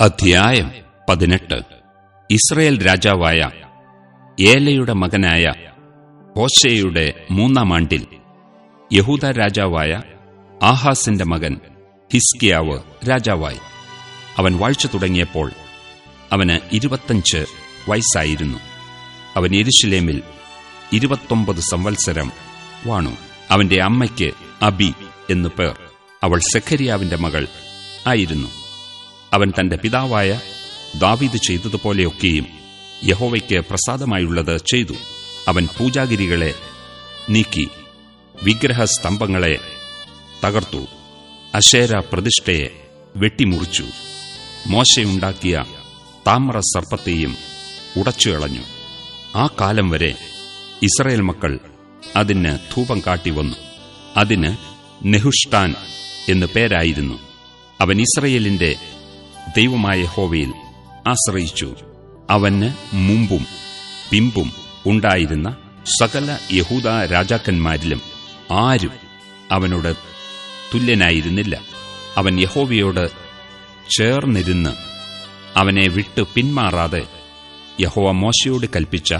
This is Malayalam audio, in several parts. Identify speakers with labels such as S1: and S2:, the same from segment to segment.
S1: അധ്യായം പതിനെട്ട്. ഇസ്രയേൽ രാജാവായ ഏലയുടെ മകനായ ഹോശയുടെ മൂന്നാം ആണ്ടിൽ യഹൂദ രാജാവായ ആഹാസിന്റെ മകൻ ഹിസ്കിയാവ് രാജാവായി. അവൻ വാഴ്ച തുടങ്ങിയപ്പോൾ അവന് ഇരുപത്തഞ്ച് വയസ്സായിരുന്നു. അവൻ യെരുശലേമിൽ ഇരുപത്തൊമ്പത് സംവത്സരം വാണു. അവന്റെ അമ്മയ്ക്ക് അബി എന്നു പേർ. അവൾ സെഖരിയാവിന്റെ മകൾ ആയിരുന്നു. അവൻ തന്റെ പിതാവായ ദാവീദ് ചെയ്തതുപോലെയൊക്കെയും യഹോവയ്ക്ക് പ്രസാദമായുള്ളത് ചെയ്തു. അവൻ പൂജാഗിരികളെ നീക്കി വിഗ്രഹസ്തംഭങ്ങളെ തകർത്തു അശേര പ്രതിഷ്ഠയെ വെട്ടിമുറിച്ചു. മോശയുണ്ടാക്കിയ താമ്ര സർപ്പത്തെയും ഉടച്ചുകളഞ്ഞു ആ കാലം വരെ ഇസ്രയേൽ മക്കൾ അതിന് ധൂപം കാട്ടിവന്നു അതിന് നെഹുഷ്ടാൻ എന്നു പേരായിരുന്നു. അവൻ ഇസ്രയേലിന്റെ ദൈവമായ ഹോവയിൽ ആശ്രയിച്ചു. അവന് മുമ്പും പിമ്പും ഉണ്ടായിരുന്ന സകല യഹൂദ രാജാക്കന്മാരിലും ആരും അവനോട് തുല്യനായിരുന്നില്ല. അവൻ യഹോവയോട് ചേർന്നിരുന്ന് അവനെ വിട്ടു പിന്മാറാതെ യഹോവ മോശയോട് കൽപ്പിച്ച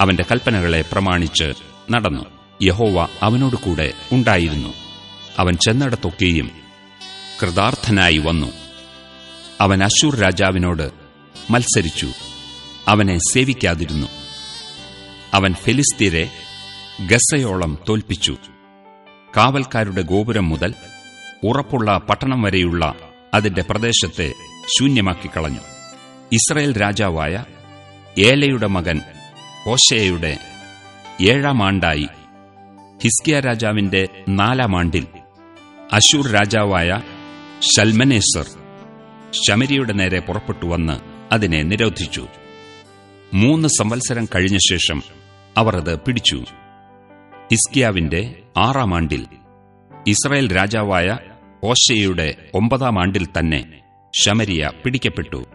S1: അവന്റെ കൽപ്പനകളെ പ്രമാണിച്ച് നടന്നു. യഹോവ അവനോട് കൂടെ ഉണ്ടായിരുന്നു. അവൻ ചെന്നിടത്തൊക്കെയും കൃതാർത്ഥനായി വന്നു. അവൻ അശൂർ രാജാവിനോട് മത്സരിച്ചു. അവനെ സേവിക്കാതിരുന്നു. അവൻ ഫെലിസ്തീരെ ഗസയോളം തോൽപ്പിച്ചു. കാവൽക്കാരുടെ ഗോപുരം മുതൽ ഉറപ്പുള്ള പട്ടണം വരെയുള്ള അതിന്റെ പ്രദേശത്തെ ശൂന്യമാക്കി കളഞ്ഞു ഇസ്രയേൽ രാജാവായ ഏലയുടെ മകൻ ഹോശയുടെ ഏഴാം ആണ്ടായി ഹിസ്കിയ രാജാവിന്റെ നാലാം ആണ്ടിൽ അശൂർ രാജാവായ ഷൽമനേസർ ശമരിയുടെ നേരെ പുറപ്പെട്ടു വന്ന് അതിനെ നിരോധിച്ചു. മൂന്ന് സംവത്സരം കഴിഞ്ഞ ശേഷം അവർ അത് പിടിച്ചു. ഇസ്കിയാവിന്റെ ആറാം ആണ്ടിൽ ഇസ്രായേൽ രാജാവായ ഓശയുടെ ഒമ്പതാം ആണ്ടിൽ തന്നെ ശമരിയ പിടിക്കപ്പെട്ടു.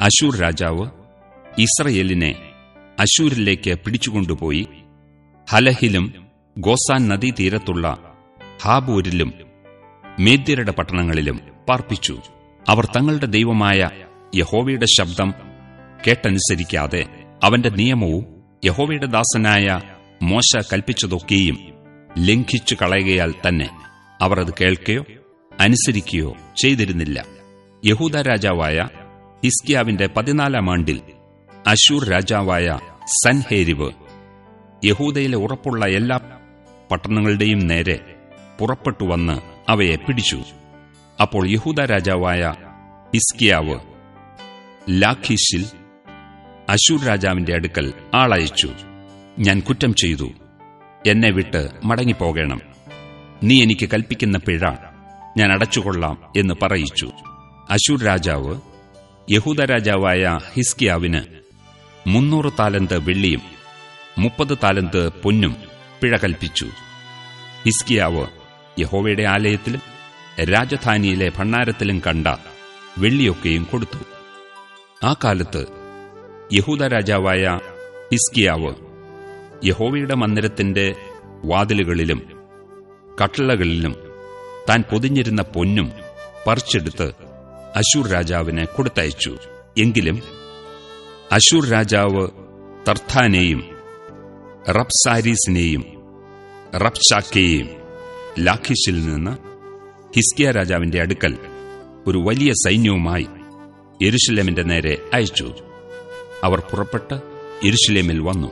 S1: അശൂർ രാജാവ് ഇസ്രയേലിനെ അശൂരിലേക്ക് പിടിച്ചുകൊണ്ടുപോയി. ഹലഹിലും ഗോസാൻ നദീതീരത്തുള്ള ഹാബൂരിലും മേദ്യരുടെ പട്ടണങ്ങളിലും പാർപ്പിച്ചു. അവർ തങ്ങളുടെ ദൈവമായ യഹോവയുടെ ശബ്ദം കേട്ടനുസരിക്കാതെ അവന്റെ നിയമവും യഹോവയുടെ ദാസനായ മോശ കൽപ്പിച്ചതൊക്കെയും ലംഘിച്ചു കളയുകയാൽ തന്നെ അവർ അത് കേൾക്കുകയോ അനുസരിക്കുകയോ ചെയ്തിരുന്നില്ല. യഹൂദ രാജാവായ ഹിസ്കിയാവിന്റെ പതിനാലാം ആണ്ടിൽ അശൂർ രാജാവായ സൻഹേരിവ് യഹൂദയിലെ ഉറപ്പുള്ള എല്ലാ പട്ടണങ്ങളുടെയും നേരെ പുറപ്പെട്ടുവന്ന് അവയെ പിടിച്ചു. അപ്പോൾ യഹൂദ രാജാവായ ഇസ്കിയാവ് ലാഖീഷിൽ അശൂർ രാജാവിന്റെ അടുക്കൽ ആളയച്ചു. ഞാൻ കുറ്റം ചെയ്തു. എന്നെ വിട്ട് മടങ്ങിപ്പോകണം. നീ എനിക്ക് കൽപ്പിക്കുന്ന പിഴ ഞാൻ അടച്ചുകൊള്ളാം എന്ന് പറയിച്ചു. അശൂർ രാജാവ് യഹൂദ രാജാവായ ഹിസ്കിയാവിന് മുന്നൂറ് താലന്ത് വെള്ളിയും മുപ്പത് താലന്ത് പൊന്നും പിഴ കൽപ്പിച്ചു. ഹിസ്കിയാവ് യഹോവയുടെ ആലയത്തിലും രാജധാനിയിലെ ഭണ്ണാരത്തിലും കണ്ട വെള്ളിയൊക്കെയും കൊടുത്തു. ആ കാലത്ത് യഹൂദ രാജാവായ ഹിസ്കിയാവ് യഹോവയുടെ മന്ദിരത്തിന്റെ വാതിലുകളിലും കട്ടളകളിലും താൻ പൊതിഞ്ഞിരുന്ന പൊന്നും പറിച്ചെടുത്ത് അശൂർ രാജാവിനെ കൊടുത്തയച്ചു. എങ്കിലും അശൂർ രാജാവ് തർത്ഥാനെയും റബ്സാരീസിനെയും റബ്ഷാക്കെയും ലാഖിഷിൽ നിന്ന് ഹിസ്കിയ രാജാവിന്റെ അടുക്കൽ ഒരു വലിയ സൈന്യവുമായി യെരുഷലേമിന്റെ നേരെ അയച്ചു. അവർ പുറപ്പെട്ട് യെരുഷലേമിൽ വന്നു.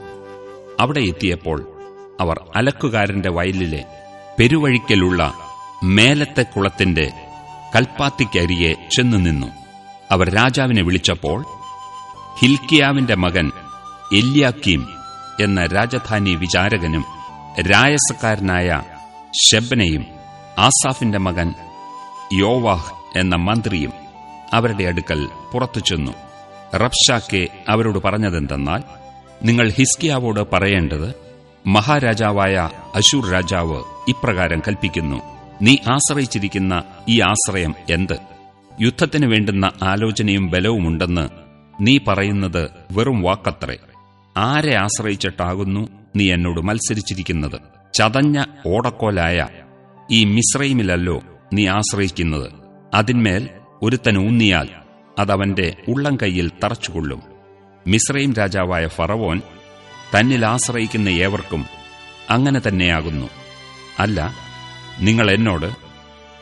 S1: അവിടെ എത്തിയപ്പോൾ അവർ അലക്കുകാരന്റെ വയലിലെ പെരുവഴിക്കലുള്ള മേലത്തെ കുളത്തിന്റെ കൽപ്പാത്തിക്കരികെ ചെന്നു നിന്നു. അവർ രാജാവിനെ വിളിച്ചപ്പോൾ ഹിൽക്കിയാവിന്റെ മകൻ എല്യാക്കീം എന്ന രാജധാനി വിചാരകനും രായസക്കാരനായ ഷെബനയും ആസാഫിന്റെ മകൻ യോവാഹ് എന്ന മന്ത്രിയും അവരുടെ അടുക്കൽ പുറത്തു ചെന്നു. റബ്ഷാക്കെ അവരോട് പറഞ്ഞതെന്തെന്നാൽ നിങ്ങൾ ഹിസ്കിയാവോട് പറയേണ്ടത് മഹാരാജാവായ അശൂർ രാജാവ് ഇപ്രകാരം കൽപ്പിക്കുന്നു നീ ആശ്രയിച്ചിരിക്കുന്ന ഈ ആശ്രയം എന്ത്? യുദ്ധത്തിന് വേണ്ടുന്ന ആലോചനയും ബലവുമുണ്ടെന്ന് നീ പറയുന്നത് വെറും വാക്കത്രേ. ആരെ ആശ്രയിച്ചിട്ടാകുന്നു നീ എന്നോട് മത്സരിച്ചിരിക്കുന്നത്? ചതഞ്ഞ ഓടക്കോലായ ഈ മിശ്രൈമിലല്ലോ നീ ആശ്രയിക്കുന്നത്. അതിന്മേൽ ഒരുത്തൻ ഊന്നിയാൽ അതവന്റെ ഉള്ളം കൈയിൽ തറച്ചുകൊള്ളും. മിശ്രയിം രാജാവായ ഫറവോൻ തന്നിൽ ആശ്രയിക്കുന്ന ഏവർക്കും അങ്ങനെ തന്നെയാകുന്നു. അല്ല നിങ്ങൾ എന്നോട്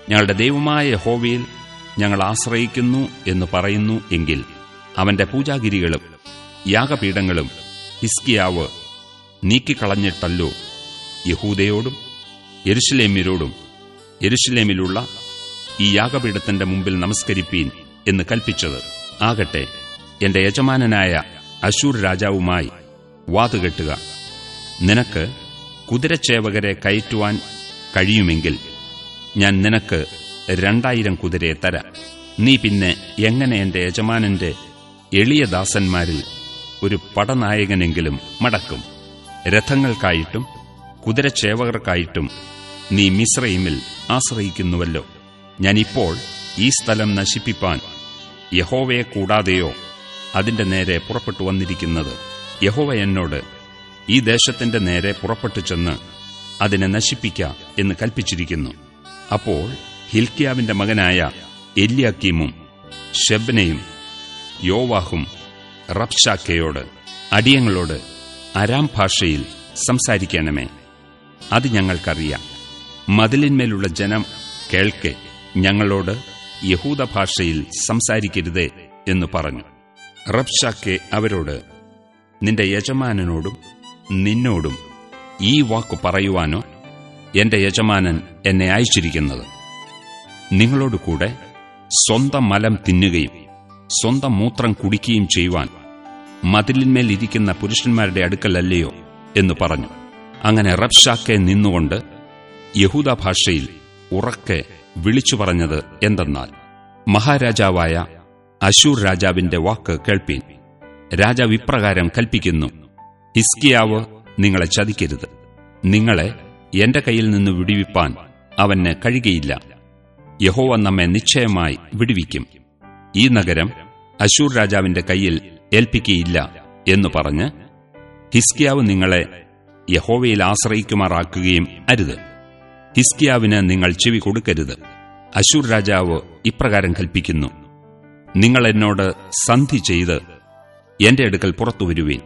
S1: ഞങ്ങളുടെ ദൈവമായ ഹോവിയിൽ ഞങ്ങൾ ആശ്രയിക്കുന്നു എന്ന് പറയുന്നു എങ്കിൽ അവന്റെ പൂജാഗിരികളും യാഗപീഠങ്ങളും ഹിസ്കിയാവ് നീക്കിക്കളഞ്ഞിട്ടല്ലോ യഹൂദയോടും യെരുഷലേമ്യരോടും യെരുഷലേമിലുള്ള ഈ യാഗപീഠത്തിന്റെ മുമ്പിൽ നമസ്കരിപ്പീൻ എന്ന് കൽപ്പിച്ചത്. ആകട്ടെ എന്റെ യജമാനനായ അശൂർ രാജാവുമായി വാതുകെട്ടുക നിനക്ക് കുതിരച്ചേവകരെ കയറ്റുവാൻ കഴിയുമെങ്കിൽ ഞാൻ നിനക്ക് രണ്ടായിരം കുതിരയെ തരാം. നീ പിന്നെ എങ്ങനെ എന്റെ യജമാനന്റെ എളിയ ദാസന്മാരിൽ ഒരു പടനായകനെങ്കിലും മടക്കും? രഥങ്ങൾക്കായിട്ടും കുതിരച്ചേവകർക്കായിട്ടും നീ മിശ്രയിമിൽ ആശ്രയിക്കുന്നുവല്ലോ. ഞാനിപ്പോൾ ഈ സ്ഥലം നശിപ്പിപ്പാൻ യഹോവയെ കൂടാതെയോ അതിന്റെ നേരെ പുറപ്പെട്ടു വന്നിരിക്കുന്നത്. യഹോവ എന്നോട് ഈ ദേശത്തിന്റെ നേരെ പുറപ്പെട്ടു ചെന്ന് അതിനെ നശിപ്പിക്ക എന്ന് കൽപ്പിച്ചിരിക്കുന്നു. അപ്പോൾ ഹിൽക്കിയാവിന്റെ മകനായ എല്യാക്കീമും ഷെബ്നയും യോവാഹും റബ്ഷാക്കയോട് അടിയങ്ങളോട് അരാം ഭാഷയിൽ സംസാരിക്കണമേ. അത് ഞങ്ങൾക്കറിയാം. മതിലിന്മേലുള്ള ജനം കേൾക്കെ ഞങ്ങളോട് യഹൂദ ഭാഷയിൽ സംസാരിക്കരുതേ എന്ന് പറഞ്ഞു. റബ്ഷാക്കെ അവരോട് നിന്റെ യജമാനനോടും നിന്നോടും ഈ വാക്കു പറയുവാനോ? എന്റെ യജമാനൻ എന്നെ അയച്ചിരിക്കുന്നത്. നിങ്ങളോട് കൂടെ സ്വന്തം മലം തിന്നുകയും സ്വന്തം മൂത്രം കുടിക്കുകയും ചെയ്യുവാൻ മതിലിന്മേൽ ഇരിക്കുന്ന പുരുഷന്മാരുടെ അടുക്കലല്ലയോ? എന്ന് പറഞ്ഞു. അങ്ങനെ റബ്ഷാക്കെ നിന്നുകൊണ്ട് യഹൂദ ഭാഷയിൽ ഉറക്കെ വിളിച്ചു പറഞ്ഞത് എന്തെന്നാൽ മഹാരാജാവായ അശൂർ രാജാവിന്റെ വാക്ക് കേൾപ്പീൻ. രാജാവ് ഇപ്രകാരം കൽപ്പിക്കുന്നു ഹിസ്കിയാവ് നിങ്ങളെ ചതിക്കരുത്. നിങ്ങളെ എന്റെ കയ്യിൽ നിന്ന് വിടുവിപ്പാൻ അവന് കഴിയുകയില്ല. യഹോവ നമ്മെ നിശ്ചയമായി വിടുവിക്കും. ഈ നഗരം അശൂർ രാജാവിന്റെ കയ്യിൽ ഏൽപ്പിക്കുകയില്ല എന്ന് പറഞ്ഞ് ഹിസ്കിയാവ് നിങ്ങളെ യഹോവയിൽ ആശ്രയിക്കുമാറാക്കുകയും അരുത്. ഹിസ്കിയാവിന് നിങ്ങൾ ചെവി കൊടുക്കരുത്. അശൂർ രാജാവ് ഇപ്രകാരം കൽപ്പിക്കുന്നു. നിങ്ങൾ എന്നോട് സന്ധി ചെയ്ത് എന്റെ അടുക്കൽ പുറത്തു വരുവീൻ.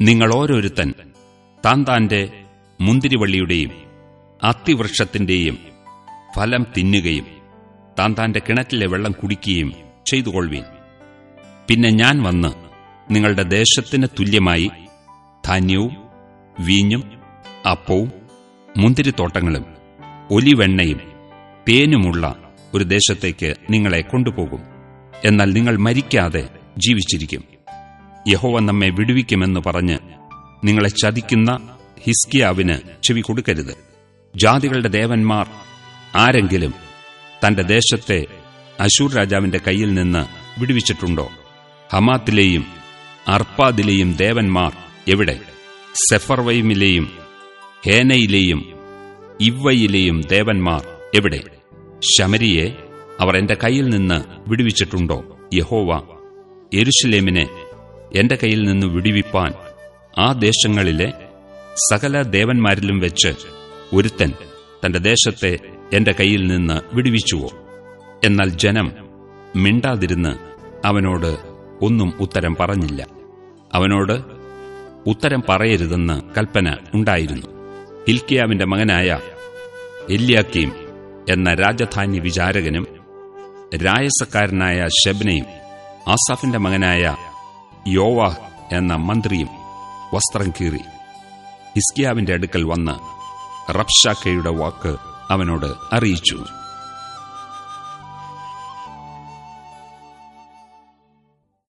S1: നിങ്ങൾ ഓരോരുത്തൻ താൻ താന്റെ മുന്തിരിവള്ളിയുടെയും അത്തിവൃക്ഷത്തിന്റെയും ഫലം തിന്നുകയും താൻ താന്റെ കിണറ്റിലെ വെള്ളം കുടിക്കുകയും ചെയ്തുകൊള്ളുവീൻ. പിന്നെ ഞാൻ വന്ന് നിങ്ങളുടെ ദേശത്തിന് തുല്യമായി ധാന്യവും വീഞ്ഞും അപ്പവും മുന്തിരിത്തോട്ടങ്ങളും ഒലിവെണ്ണയും പേനുമുള്ള ഒരു ദേശത്തേക്ക് നിങ്ങളെ കൊണ്ടുപോകും. എന്നാൽ നിങ്ങൾ മരിക്കാതെ ജീവിച്ചിരിക്കും. യഹോവ നമ്മെ വിടുവിക്കുമെന്ന് പറഞ്ഞ് നിങ്ങളെ ചതിക്കുന്ന ഹിസ്കിയാവിന് ചെവി കൊടുക്കരുത്. ജാതികളുടെ ദേവന്മാർ ആരെങ്കിലും തന്റെ ദേശത്തെ അശൂർ രാജാവിന്റെ കയ്യിൽ നിന്ന് വിടുവിച്ചിട്ടുണ്ടോ? ഹമാത്തിലെയും അർപ്പാദിലെയും ദേവന്മാർ എവിടെ? സെഫർവൈമിലെയും ഹേനയിലെയും ഇവ്വയിലെയും ദേവന്മാർ എവിടെ? ശമരിയെ അവർ എന്റെ കയ്യിൽ നിന്ന് വിടുവിച്ചിട്ടുണ്ടോ? യഹോവ യെരുഷലേമിനെ എന്റെ കയ്യിൽ നിന്ന് വിടുവിപ്പാൻ ആ ദേശങ്ങളിലെ സകല ദേവന്മാരിലും വെച്ച് ഒരുത്തൻ തന്റെ ദേശത്തെ എന്റെ കയ്യിൽ നിന്ന് വിടുവിച്ചുവോ? എന്നാൽ ജനം മിണ്ടാതിരുന്ന് അവനോട് ഒന്നും ഉത്തരം പറഞ്ഞില്ല. അവനോട് ഉത്തരം പറയരുതെന്ന് കൽപ്പന ഉണ്ടായിരുന്നു. ഹിൽക്കിയാവിന്റെ മകനായ എല്യാക്കീം എന്ന രാജധാന്യ വിചാരകനും രായസക്കാരനായ ഷെബ്നയും ആസാഫിന്റെ മകനായ യോവാഹ് എന്ന മന്ത്രിയും വസ്ത്രം കീറി. ഹിസ്കിയാവിന്റെ അടുക്കൽ വന്ന് റബ്ഷാക്കയുടെ വാക്ക് അവനോട് അറിയിച്ചു.